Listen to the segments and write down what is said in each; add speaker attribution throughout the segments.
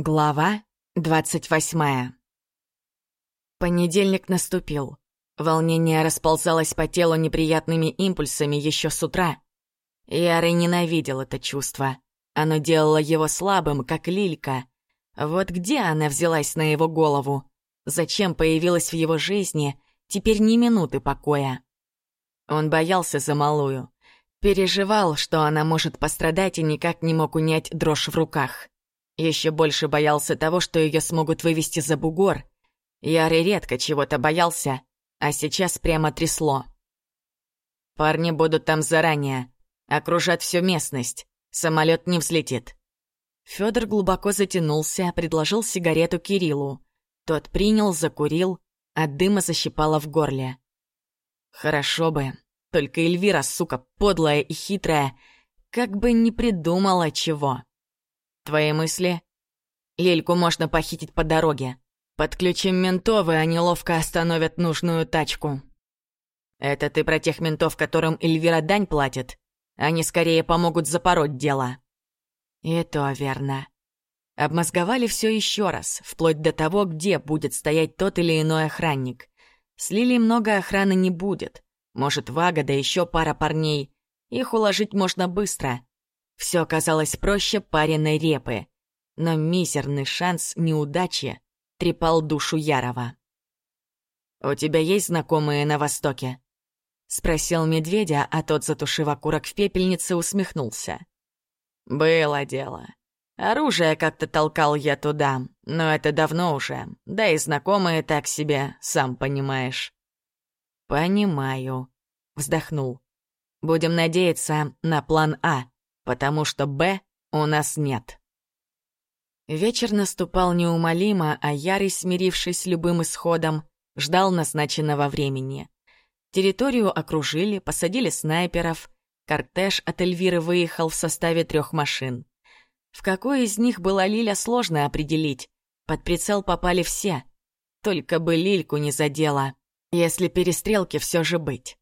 Speaker 1: Глава двадцать восьмая Понедельник наступил. Волнение расползалось по телу неприятными импульсами еще с утра. Ярый ненавидел это чувство. Оно делало его слабым, как лилька. Вот где она взялась на его голову? Зачем появилась в его жизни? Теперь ни минуты покоя. Он боялся за малую. Переживал, что она может пострадать и никак не мог унять дрожь в руках. Еще больше боялся того, что ее смогут вывести за бугор. Ярый редко чего-то боялся, а сейчас прямо трясло. Парни будут там заранее, окружат всю местность, самолет не взлетит. Федор глубоко затянулся, предложил сигарету Кириллу. Тот принял, закурил, от дыма защипало в горле. Хорошо бы, только Эльвира, сука, подлая и хитрая, как бы не придумала чего. Твои мысли? Лельку можно похитить по дороге. Подключим ментов, и они ловко остановят нужную тачку. Это ты про тех ментов, которым Эльвира дань платит? Они скорее помогут запороть дело. И то верно. Обмозговали все еще раз, вплоть до того, где будет стоять тот или иной охранник. С Лили много охраны не будет. Может, Вага, да еще пара парней. Их уложить можно быстро. Все оказалось проще пареной репы, но мизерный шанс неудачи трепал душу Ярова. «У тебя есть знакомые на Востоке?» — спросил медведя, а тот, затушив окурок в пепельнице, усмехнулся. «Было дело. Оружие как-то толкал я туда, но это давно уже, да и знакомые так себе, сам понимаешь». «Понимаю», — вздохнул. «Будем надеяться на план А потому что «Б» у нас нет. Вечер наступал неумолимо, а Ярый, смирившись с любым исходом, ждал назначенного времени. Территорию окружили, посадили снайперов. Кортеж от Эльвиры выехал в составе трех машин. В какой из них была Лиля, сложно определить. Под прицел попали все. Только бы Лильку не задела, если перестрелки все же быть.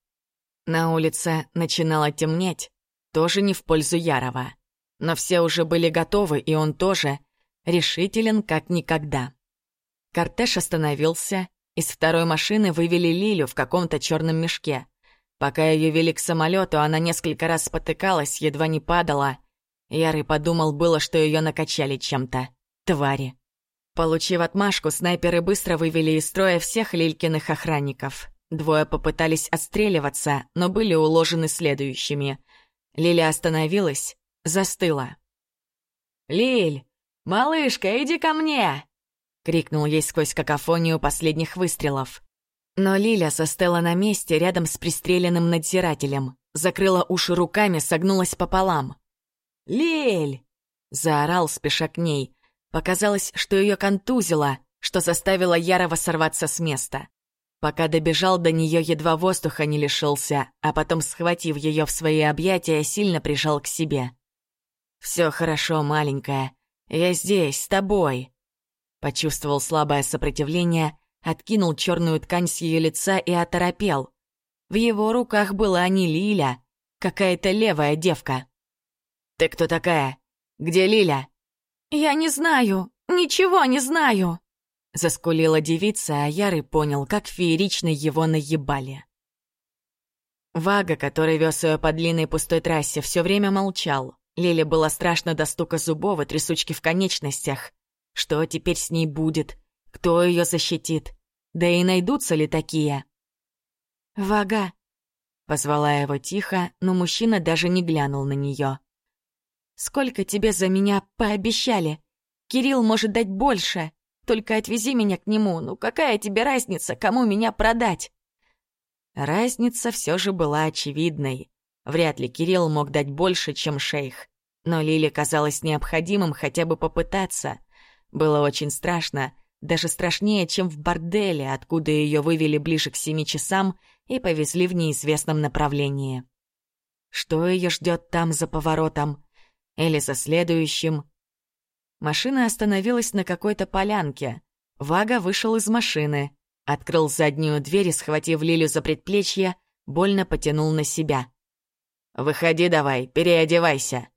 Speaker 1: На улице начинало темнеть, тоже не в пользу Ярова. Но все уже были готовы, и он тоже решителен как никогда. Кортеж остановился, из второй машины вывели Лилю в каком-то черном мешке. Пока ее вели к самолету, она несколько раз спотыкалась, едва не падала. Ярый подумал было, что ее накачали чем-то. Твари. Получив отмашку, снайперы быстро вывели из строя всех Лилькиных охранников. Двое попытались отстреливаться, но были уложены следующими. Лиля остановилась, застыла. «Лиль, малышка, иди ко мне!» — крикнул ей сквозь какофонию последних выстрелов. Но Лиля застыла на месте рядом с пристреленным надзирателем, закрыла уши руками, согнулась пополам. «Лиль!» — заорал, спеша к ней. Показалось, что ее контузило, что заставило Ярова сорваться с места. Пока добежал до нее, едва воздуха не лишился, а потом, схватив ее в свои объятия, сильно прижал к себе. «Все хорошо, маленькая. Я здесь, с тобой». Почувствовал слабое сопротивление, откинул черную ткань с ее лица и оторопел. В его руках была не Лиля, какая-то левая девка. «Ты кто такая? Где Лиля?» «Я не знаю, ничего не знаю», Заскулила девица, а Ярый понял, как феерично его наебали. Вага, который вез ее по длинной пустой трассе, все время молчал. Лиле было страшно до стука зубов и трясучки в конечностях. Что теперь с ней будет? Кто ее защитит? Да и найдутся ли такие? «Вага!» — позвала его тихо, но мужчина даже не глянул на нее. «Сколько тебе за меня пообещали? Кирилл может дать больше!» Только отвези меня к нему. Ну какая тебе разница, кому меня продать?» Разница все же была очевидной. Вряд ли Кирилл мог дать больше, чем шейх. Но Лиле казалось необходимым хотя бы попытаться. Было очень страшно, даже страшнее, чем в борделе, откуда ее вывели ближе к семи часам и повезли в неизвестном направлении. Что ее ждет там за поворотом? Или за следующим? Машина остановилась на какой-то полянке. Вага вышел из машины, открыл заднюю дверь и, схватив Лилю за предплечье, больно потянул на себя. «Выходи давай, переодевайся!»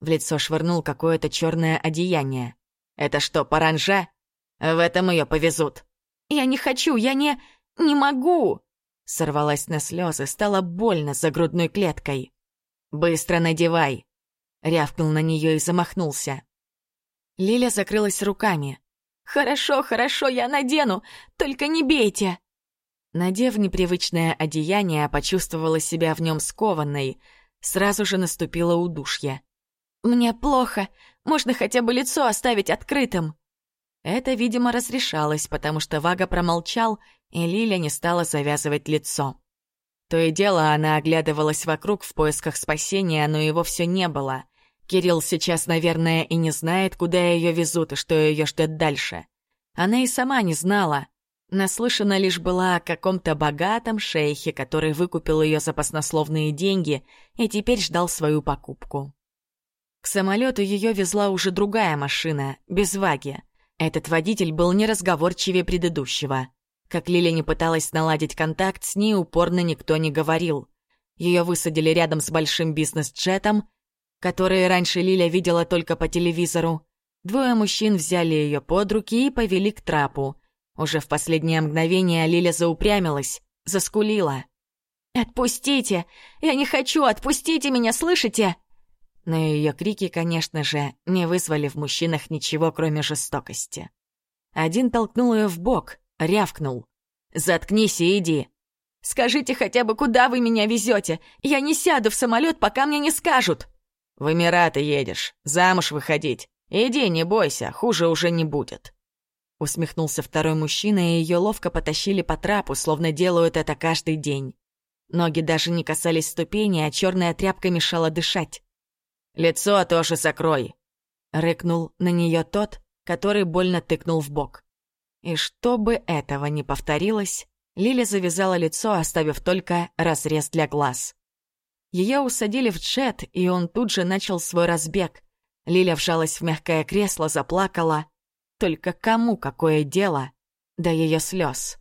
Speaker 1: В лицо швырнул какое-то черное одеяние. Это что, паранжа? В этом ее повезут. Я не хочу, я не... не могу!» Сорвалась на слезы, стало больно за грудной клеткой. «Быстро надевай!» Рявкнул на нее и замахнулся. Лиля закрылась руками. «Хорошо, хорошо, я надену, только не бейте!» Надев непривычное одеяние, почувствовала себя в нем скованной. Сразу же наступило удушье. «Мне плохо. Можно хотя бы лицо оставить открытым». Это, видимо, разрешалось, потому что Вага промолчал, и Лиля не стала завязывать лицо. То и дело она оглядывалась вокруг в поисках спасения, но его все не было. Кирилл сейчас, наверное, и не знает, куда ее везут и что ее ждет дальше. Она и сама не знала. Наслышана лишь была о каком-то богатом шейхе, который выкупил ее за баснословные деньги и теперь ждал свою покупку. К самолету ее везла уже другая машина, без ваги. Этот водитель был неразговорчивее предыдущего. Как Лиля не пыталась наладить контакт, с ней упорно никто не говорил. Ее высадили рядом с большим бизнес-джетом, который раньше Лиля видела только по телевизору. Двое мужчин взяли ее под руки и повели к трапу. Уже в последнее мгновение Лиля заупрямилась, заскулила. «Отпустите! Я не хочу! Отпустите меня, слышите?» Но ее крики, конечно же, не вызвали в мужчинах ничего, кроме жестокости. Один толкнул ее в бок, рявкнул. «Заткнись и иди!» «Скажите хотя бы, куда вы меня везете? Я не сяду в самолет, пока мне не скажут!» «В Эмираты едешь, замуж выходить. Иди, не бойся, хуже уже не будет!» Усмехнулся второй мужчина, и ее ловко потащили по трапу, словно делают это каждый день. Ноги даже не касались ступени, а черная тряпка мешала дышать. «Лицо тоже закрой!» — рыкнул на нее тот, который больно тыкнул в бок. И чтобы этого не повторилось, Лиля завязала лицо, оставив только разрез для глаз. Ее усадили в джет, и он тут же начал свой разбег. Лиля вжалась в мягкое кресло, заплакала. Только кому какое дело до ее слез?